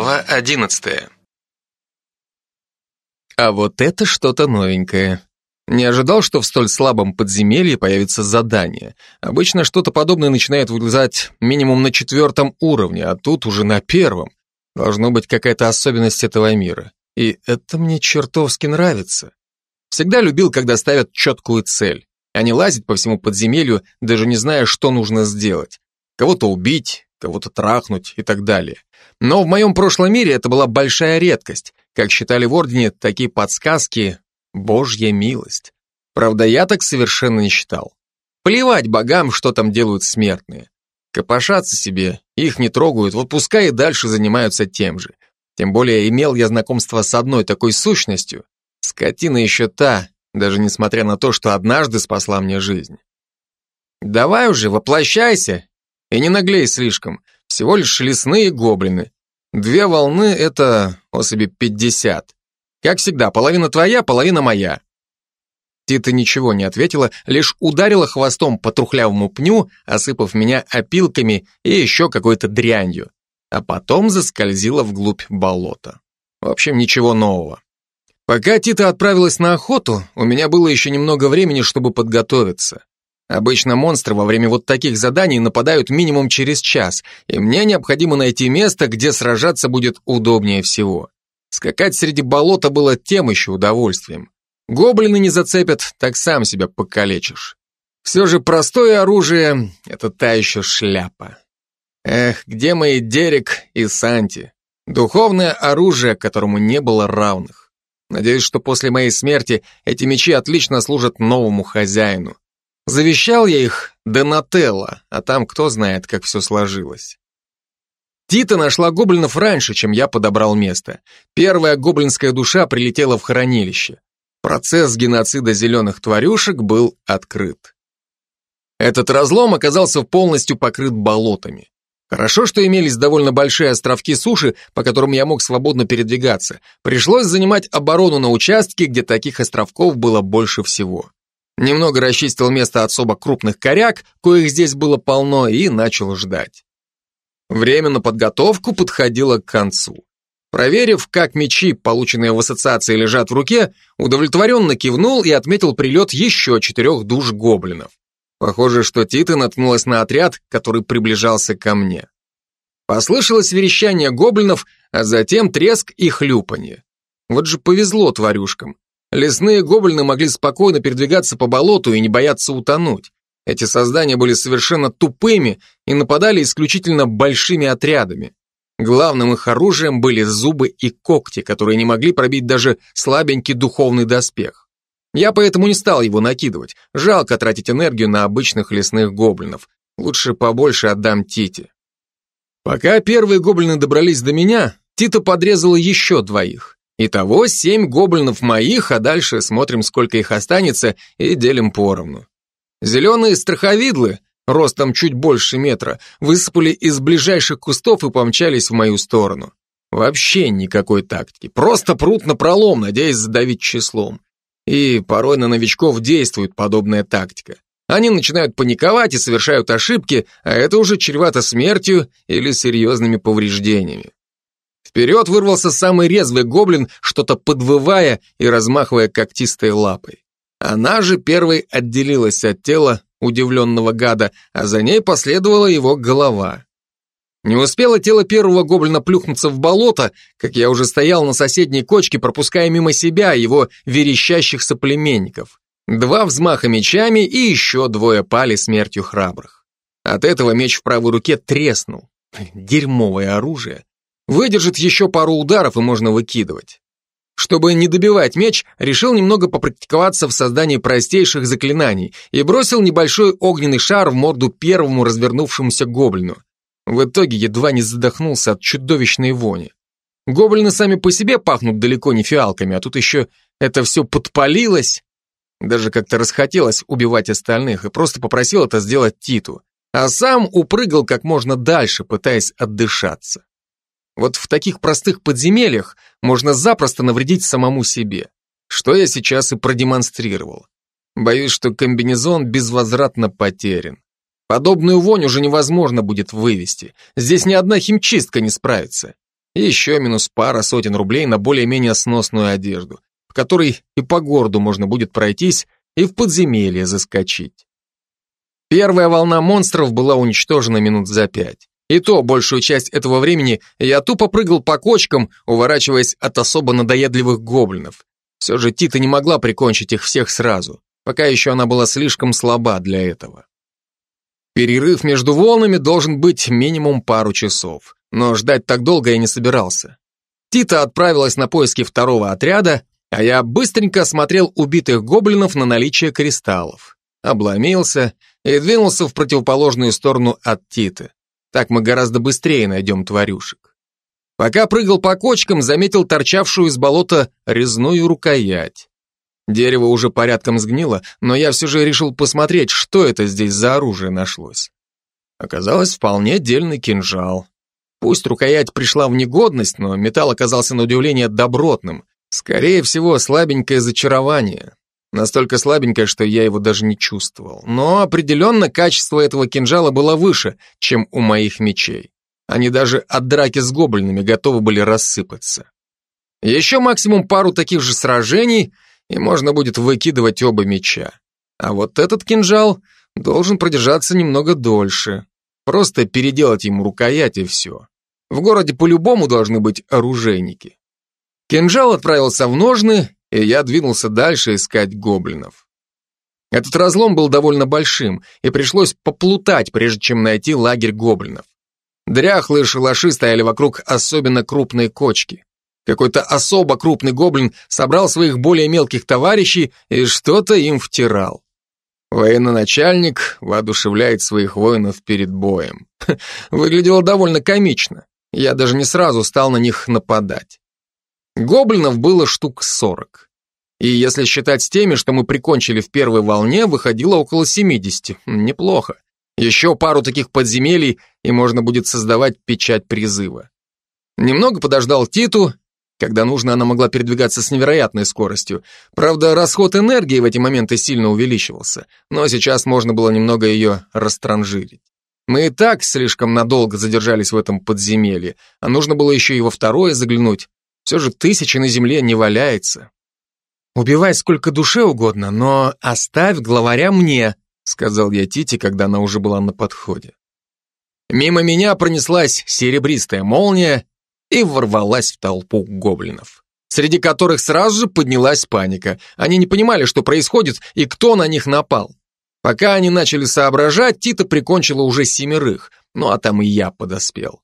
Глава одиннадцатая. А вот это что-то новенькое. Не ожидал, что в столь слабом подземелье появится задание. Обычно что-то подобное начинает вылезать минимум на четвертом уровне, а тут уже на первом. Должно быть какая-то особенность этого мира. И это мне чертовски нравится. Всегда любил, когда ставят четкую цель, а не лазить по всему подземелью, даже не зная, что нужно сделать. Кого-то убить, кого-то трахнуть и так далее. Но в моем прошлом мире это была большая редкость. Как считали в Ордене, такие подсказки — божья милость. Правда, я так совершенно не считал. Плевать богам, что там делают смертные. Копошатся себе, их не трогают, вот пускай и дальше занимаются тем же. Тем более имел я знакомство с одной такой сущностью. Скотина еще та, даже несмотря на то, что однажды спасла мне жизнь. Давай уже, воплощайся. И не наглей слишком. Всего лишь лесные гоблины. Две волны — это особи пятьдесят. Как всегда, половина твоя, половина моя. Тита ничего не ответила, лишь ударила хвостом по трухлявому пню, осыпав меня опилками и еще какой-то дрянью, а потом заскользила вглубь болота. В общем, ничего нового. Пока Тита отправилась на охоту, у меня было еще немного времени, чтобы подготовиться. Обычно монстры во время вот таких заданий нападают минимум через час, и мне необходимо найти место, где сражаться будет удобнее всего. Скакать среди болота было тем еще удовольствием. Гоблины не зацепят, так сам себя покалечишь. Все же простое оружие — это та еще шляпа. Эх, где мои Дерек и Санти? Духовное оружие, которому не было равных. Надеюсь, что после моей смерти эти мечи отлично служат новому хозяину. Завещал я их Донателло, а там кто знает, как все сложилось. Тита нашла гоблинов раньше, чем я подобрал место. Первая гоблинская душа прилетела в хранилище. Процесс геноцида зеленых тварюшек был открыт. Этот разлом оказался полностью покрыт болотами. Хорошо, что имелись довольно большие островки суши, по которым я мог свободно передвигаться. Пришлось занимать оборону на участке, где таких островков было больше всего. Немного расчистил место от особо крупных коряк, коих здесь было полно, и начал ждать. Время на подготовку подходило к концу. Проверив, как мечи, полученные в ассоциации, лежат в руке, удовлетворенно кивнул и отметил прилет еще четырех душ гоблинов. Похоже, что Тита наткнулась на отряд, который приближался ко мне. Послышалось верещание гоблинов, а затем треск и хлюпанье. Вот же повезло тварюшкам. Лесные гоблины могли спокойно передвигаться по болоту и не бояться утонуть. Эти создания были совершенно тупыми и нападали исключительно большими отрядами. Главным их оружием были зубы и когти, которые не могли пробить даже слабенький духовный доспех. Я поэтому не стал его накидывать. Жалко тратить энергию на обычных лесных гоблинов. Лучше побольше отдам Тите. Пока первые гоблины добрались до меня, Тита подрезала еще двоих. Итого семь гоблинов моих, а дальше смотрим, сколько их останется, и делим поровну. Зеленые страховидлы, ростом чуть больше метра, высыпали из ближайших кустов и помчались в мою сторону. Вообще никакой тактики, просто прут на пролом, надеясь задавить числом. И порой на новичков действует подобная тактика. Они начинают паниковать и совершают ошибки, а это уже чревато смертью или серьезными повреждениями. Вперед вырвался самый резвый гоблин, что-то подвывая и размахивая когтистой лапой. Она же первой отделилась от тела удивленного гада, а за ней последовала его голова. Не успело тело первого гоблина плюхнуться в болото, как я уже стоял на соседней кочке, пропуская мимо себя его верещащих соплеменников. Два взмаха мечами и еще двое пали смертью храбрых. От этого меч в правой руке треснул. Дерьмовое оружие. Выдержит еще пару ударов и можно выкидывать. Чтобы не добивать меч, решил немного попрактиковаться в создании простейших заклинаний и бросил небольшой огненный шар в морду первому развернувшемуся гоблину. В итоге едва не задохнулся от чудовищной вони. Гоблины сами по себе пахнут далеко не фиалками, а тут еще это все подпалилось. Даже как-то расхотелось убивать остальных и просто попросил это сделать Титу, а сам упрыгал как можно дальше, пытаясь отдышаться. Вот в таких простых подземельях можно запросто навредить самому себе, что я сейчас и продемонстрировал. Боюсь, что комбинезон безвозвратно потерян. Подобную вонь уже невозможно будет вывести. Здесь ни одна химчистка не справится. еще минус пара сотен рублей на более-менее сносную одежду, в которой и по городу можно будет пройтись, и в подземелье заскочить. Первая волна монстров была уничтожена минут за пять. И то большую часть этого времени я тупо прыгал по кочкам, уворачиваясь от особо надоедливых гоблинов. Все же Тита не могла прикончить их всех сразу, пока еще она была слишком слаба для этого. Перерыв между волнами должен быть минимум пару часов, но ждать так долго я не собирался. Тита отправилась на поиски второго отряда, а я быстренько осмотрел убитых гоблинов на наличие кристаллов. Обломился и двинулся в противоположную сторону от Титы. Так мы гораздо быстрее найдем тварюшек. Пока прыгал по кочкам, заметил торчавшую из болота резную рукоять. Дерево уже порядком сгнило, но я все же решил посмотреть, что это здесь за оружие нашлось. Оказалось, вполне дельный кинжал. Пусть рукоять пришла в негодность, но металл оказался на удивление добротным. Скорее всего, слабенькое зачарование. Настолько слабенькое, что я его даже не чувствовал. Но определенно качество этого кинжала было выше, чем у моих мечей. Они даже от драки с гоблинами готовы были рассыпаться. Еще максимум пару таких же сражений, и можно будет выкидывать оба меча. А вот этот кинжал должен продержаться немного дольше. Просто переделать ему рукоять и все. В городе по-любому должны быть оружейники. Кинжал отправился в ножны, и я двинулся дальше искать гоблинов. Этот разлом был довольно большим, и пришлось поплутать, прежде чем найти лагерь гоблинов. Дряхлые шалаши стояли вокруг особенно крупной кочки. Какой-то особо крупный гоблин собрал своих более мелких товарищей и что-то им втирал. Военачальник воодушевляет своих воинов перед боем. Выглядело довольно комично. Я даже не сразу стал на них нападать. Гоблинов было штук сорок. И если считать с теми, что мы прикончили в первой волне, выходило около 70. Неплохо. Еще пару таких подземелий, и можно будет создавать печать призыва. Немного подождал Титу. Когда нужно, она могла передвигаться с невероятной скоростью. Правда, расход энергии в эти моменты сильно увеличивался, но сейчас можно было немного ее растранжирить. Мы и так слишком надолго задержались в этом подземелье, а нужно было еще и во второе заглянуть. Все же тысячи на земле не валяется. «Убивай сколько душе угодно, но оставь главаря мне», сказал я Тите, когда она уже была на подходе. Мимо меня пронеслась серебристая молния и ворвалась в толпу гоблинов, среди которых сразу же поднялась паника. Они не понимали, что происходит и кто на них напал. Пока они начали соображать, Тита прикончила уже семерых, ну а там и я подоспел.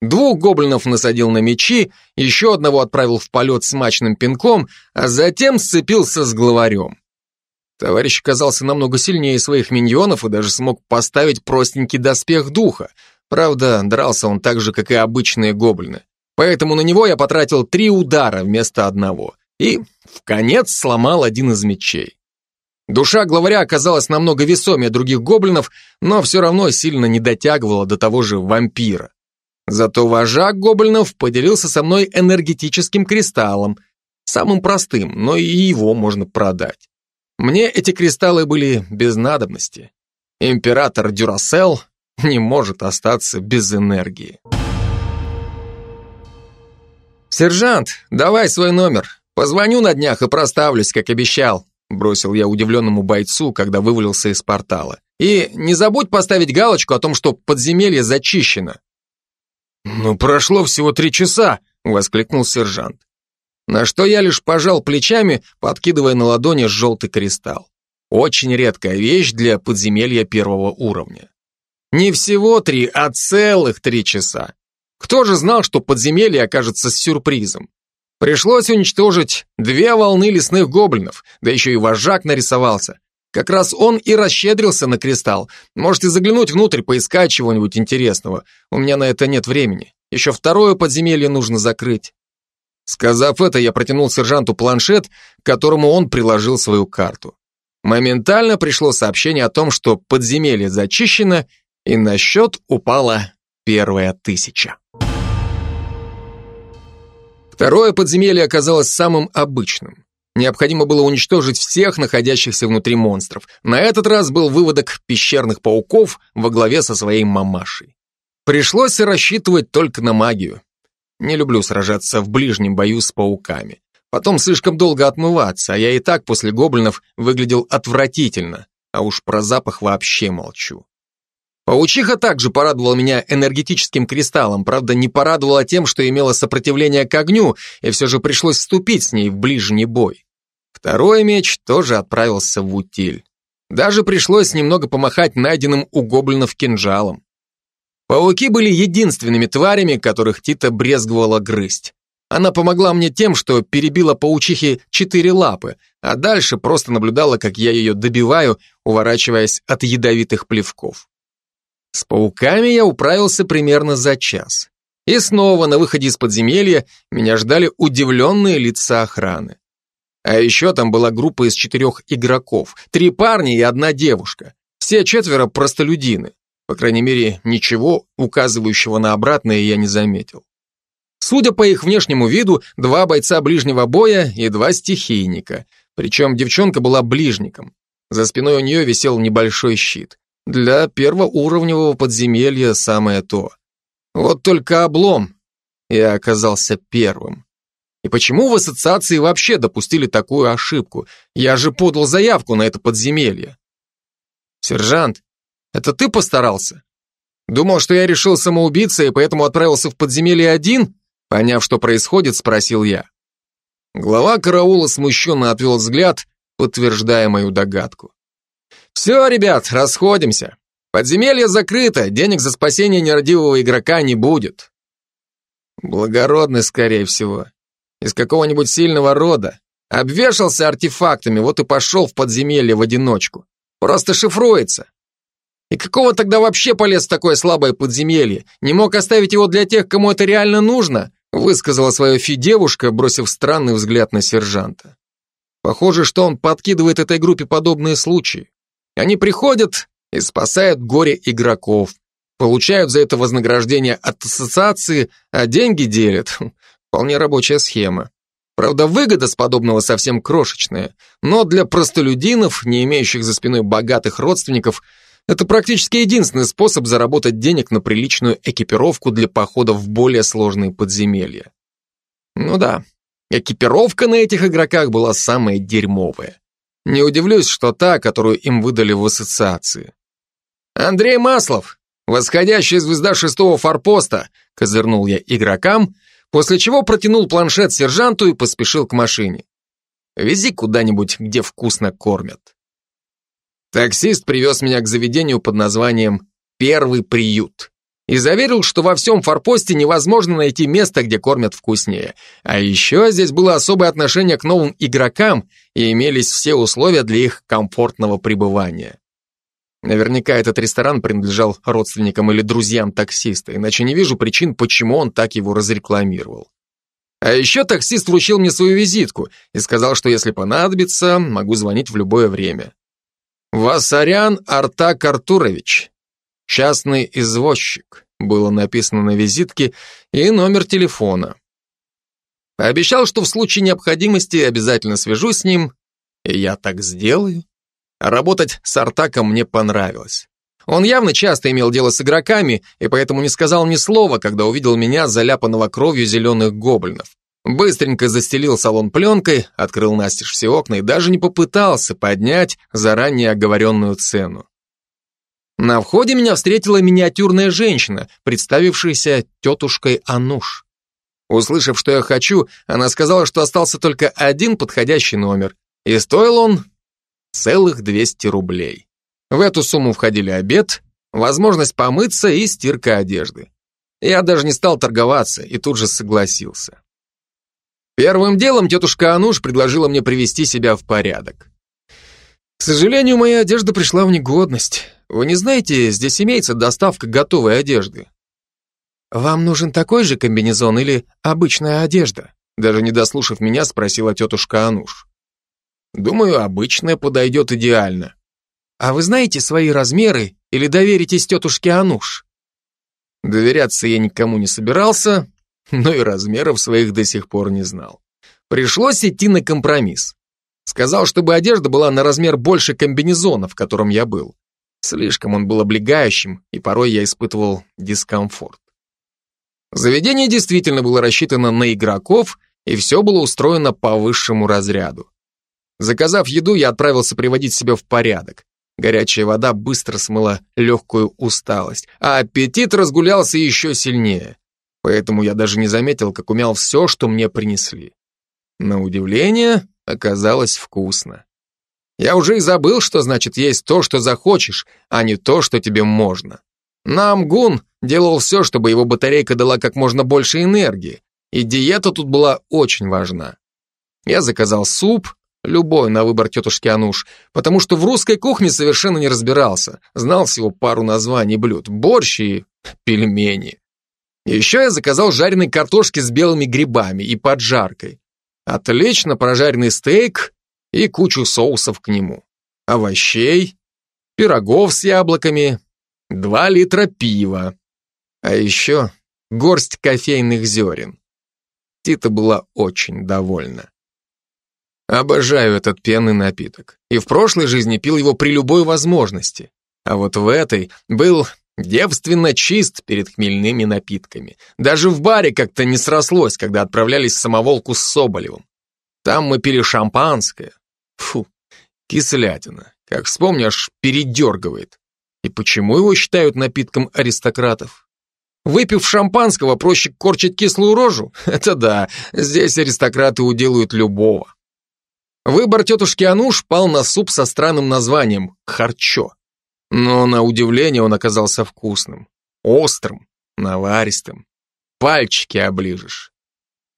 Двух гоблинов насадил на мечи, еще одного отправил в полет смачным пинком, а затем сцепился с главарем. Товарищ оказался намного сильнее своих миньонов и даже смог поставить простенький доспех духа. Правда, дрался он так же, как и обычные гоблины. Поэтому на него я потратил три удара вместо одного. И в конец сломал один из мечей. Душа главаря оказалась намного весомее других гоблинов, но все равно сильно не дотягивала до того же вампира. Зато вожак гоблинов поделился со мной энергетическим кристаллом, самым простым, но и его можно продать. Мне эти кристаллы были без надобности. Император Дюрасел не может остаться без энергии. «Сержант, давай свой номер. Позвоню на днях и проставлюсь, как обещал», бросил я удивленному бойцу, когда вывалился из портала. «И не забудь поставить галочку о том, что подземелье зачищено». «Ну, прошло всего три часа!» — воскликнул сержант. На что я лишь пожал плечами, подкидывая на ладони желтый кристалл. Очень редкая вещь для подземелья первого уровня. Не всего три, а целых три часа. Кто же знал, что подземелье окажется сюрпризом? Пришлось уничтожить две волны лесных гоблинов, да еще и вожак нарисовался. Как раз он и расщедрился на кристалл. Можете заглянуть внутрь, поискать чего-нибудь интересного. У меня на это нет времени. Еще второе подземелье нужно закрыть. Сказав это, я протянул сержанту планшет, к которому он приложил свою карту. Моментально пришло сообщение о том, что подземелье зачищено, и на счет упала первая тысяча. Второе подземелье оказалось самым обычным. Необходимо было уничтожить всех находящихся внутри монстров. На этот раз был выводок пещерных пауков во главе со своей мамашей. Пришлось рассчитывать только на магию. Не люблю сражаться в ближнем бою с пауками. Потом слишком долго отмываться, а я и так после гоблинов выглядел отвратительно, а уж про запах вообще молчу. Паучиха также порадовала меня энергетическим кристаллом, правда, не порадовала тем, что имела сопротивление к огню, и все же пришлось вступить с ней в ближний бой. Второй меч тоже отправился в утиль. Даже пришлось немного помахать найденным у гоблинов кинжалом. Пауки были единственными тварями, которых Тита брезговала грызть. Она помогла мне тем, что перебила паучихе четыре лапы, а дальше просто наблюдала, как я ее добиваю, уворачиваясь от ядовитых плевков. С пауками я управился примерно за час. И снова на выходе из подземелья меня ждали удивленные лица охраны. А еще там была группа из четырех игроков, три парня и одна девушка. Все четверо простолюдины. По крайней мере, ничего, указывающего на обратное, я не заметил. Судя по их внешнему виду, два бойца ближнего боя и два стихийника. Причем девчонка была ближником. За спиной у нее висел небольшой щит. Для первоуровневого подземелья самое то. Вот только облом. Я оказался первым. И почему в ассоциации вообще допустили такую ошибку? Я же подал заявку на это подземелье. Сержант, это ты постарался? Думал, что я решил самоубиться и поэтому отправился в подземелье один? Поняв, что происходит, спросил я. Глава караула смущенно отвел взгляд, подтверждая мою догадку. «Все, ребят, расходимся. Подземелье закрыто, денег за спасение нерадивого игрока не будет». Благородный, скорее всего. Из какого-нибудь сильного рода. Обвешался артефактами, вот и пошел в подземелье в одиночку. Просто шифруется. И какого тогда вообще полез в такое слабое подземелье? Не мог оставить его для тех, кому это реально нужно? Высказала свое фи девушка, бросив странный взгляд на сержанта. Похоже, что он подкидывает этой группе подобные случаи. Они приходят и спасают горе игроков, получают за это вознаграждение от ассоциации, а деньги делят. Вполне рабочая схема. Правда, выгода с подобного совсем крошечная, но для простолюдинов, не имеющих за спиной богатых родственников, это практически единственный способ заработать денег на приличную экипировку для походов в более сложные подземелья. Ну да, экипировка на этих игроках была самая дерьмовая. Не удивлюсь, что та, которую им выдали в ассоциации. «Андрей Маслов, восходящая звезда шестого форпоста», козырнул я игрокам, после чего протянул планшет сержанту и поспешил к машине. «Вези куда-нибудь, где вкусно кормят». Таксист привез меня к заведению под названием «Первый приют» и заверил, что во всем форпосте невозможно найти место, где кормят вкуснее. А еще здесь было особое отношение к новым игрокам и имелись все условия для их комфортного пребывания. Наверняка этот ресторан принадлежал родственникам или друзьям таксиста, иначе не вижу причин, почему он так его разрекламировал. А еще таксист вручил мне свою визитку и сказал, что если понадобится, могу звонить в любое время. Васарян Артак Артурович, Частный извозчик, было написано на визитке, и номер телефона. Обещал, что в случае необходимости обязательно свяжусь с ним, и я так сделаю. Работать с Артаком мне понравилось. Он явно часто имел дело с игроками, и поэтому не сказал ни слова, когда увидел меня, заляпанного кровью зеленых гоблинов. Быстренько застелил салон пленкой, открыл настежь все окна и даже не попытался поднять заранее оговоренную цену. На входе меня встретила миниатюрная женщина, представившаяся тетушкой Ануш. Услышав, что я хочу, она сказала, что остался только один подходящий номер, и стоил он целых 200 рублей. В эту сумму входили обед, возможность помыться и стирка одежды. Я даже не стал торговаться и тут же согласился. Первым делом тетушка Ануш предложила мне привести себя в порядок. К сожалению, моя одежда пришла в негодность. Вы не знаете, здесь имеется доставка готовой одежды. Вам нужен такой же комбинезон или обычная одежда? Даже не дослушав меня, спросила тетушка Ануш. Думаю, обычная подойдет идеально. А вы знаете свои размеры или доверитесь тетушке Ануш? Доверяться я никому не собирался, но и размеров своих до сих пор не знал. Пришлось идти на компромисс. Сказал, чтобы одежда была на размер больше комбинезона, в котором я был. Слишком он был облегающим, и порой я испытывал дискомфорт. Заведение действительно было рассчитано на игроков, и все было устроено по высшему разряду. Заказав еду, я отправился приводить себя в порядок. Горячая вода быстро смыла легкую усталость, а аппетит разгулялся еще сильнее. Поэтому я даже не заметил, как умял все, что мне принесли. На удивление, оказалось вкусно. Я уже и забыл, что значит есть то, что захочешь, а не то, что тебе можно. Намгун делал все, чтобы его батарейка дала как можно больше энергии, и диета тут была очень важна. Я заказал суп, любой на выбор тетушки Ануш, потому что в русской кухне совершенно не разбирался, знал всего пару названий блюд, борщ и пельмени. Еще я заказал жареной картошки с белыми грибами и поджаркой. Отлично прожаренный стейк и кучу соусов к нему. Овощей, пирогов с яблоками, два литра пива. А еще горсть кофейных зерен. Тита была очень довольна. Обожаю этот пенный напиток. И в прошлой жизни пил его при любой возможности. А вот в этой был девственно чист перед хмельными напитками. Даже в баре как-то не срослось, когда отправлялись в самоволку с Соболевым. Там мы пили шампанское. Фу, кислятина. Как вспомнишь, передергивает. И почему его считают напитком аристократов? Выпив шампанского, проще корчить кислую рожу? Это да, здесь аристократы уделают любого. Выбор тетушки Ануш пал на суп со странным названием «харчо». Но на удивление он оказался вкусным, острым, наваристым. Пальчики оближешь.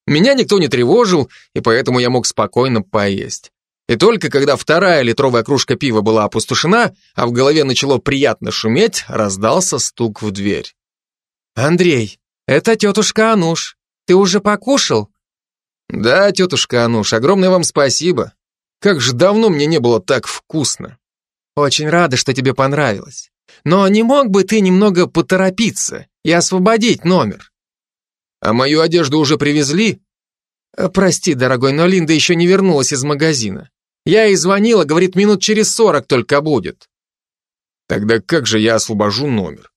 Меня никто не тревожил, и поэтому я мог спокойно поесть. И только когда вторая литровая кружка пива была опустошена, а в голове начало приятно шуметь, раздался стук в дверь. «Андрей, это тетушка Ануш. Ты уже покушал?» «Да, тетушка Ануш, огромное вам спасибо. Как же давно мне не было так вкусно. Очень рада, что тебе понравилось. Но не мог бы ты немного поторопиться и освободить номер? А мою одежду уже привезли? Э, прости, дорогой, но Линда еще не вернулась из магазина. Я ей звонила, говорит, минут через сорок только будет. Тогда как же я освобожу номер?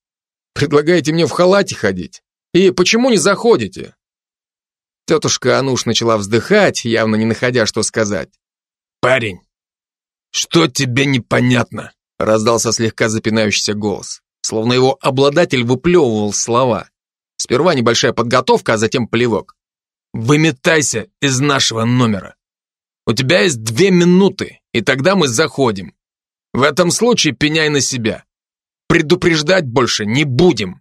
Предлагаете мне в халате ходить? И почему не заходите? Тетушка Ануш начала вздыхать, явно не находя, что сказать. «Парень, что тебе непонятно?» раздался слегка запинающийся голос, словно его обладатель выплевывал слова. Сперва небольшая подготовка, а затем плевок. «Выметайся из нашего номера. У тебя есть две минуты, и тогда мы заходим. В этом случае пеняй на себя. Предупреждать больше не будем».